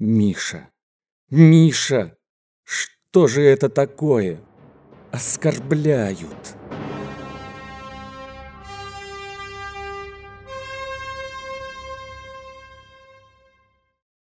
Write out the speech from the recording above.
Миша! Миша! Что же это такое? Оскорбляют.